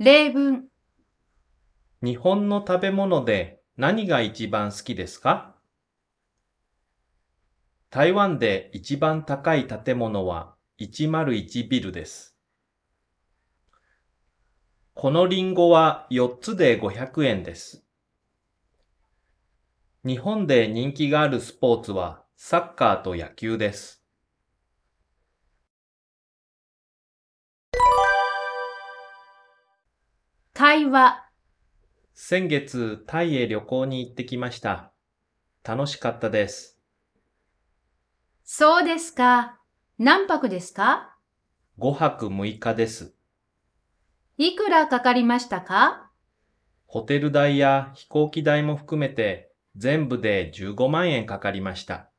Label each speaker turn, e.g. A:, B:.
A: 例文、
B: 日本の食べ物で何が一番好きですか？台湾で一番高い建物は101ビルです。このリンゴは4つで500円です。日本で人気があるスポーツはサッカーと野球です。
A: 会話、
B: 先月タイへ旅行に行ってきました。楽しかったです。
A: そうですか。何泊ですか
B: ？5泊6日です。
A: いくらかかりましたか？
B: ホテル代や飛行機代も含めて全部で15万円かかりました。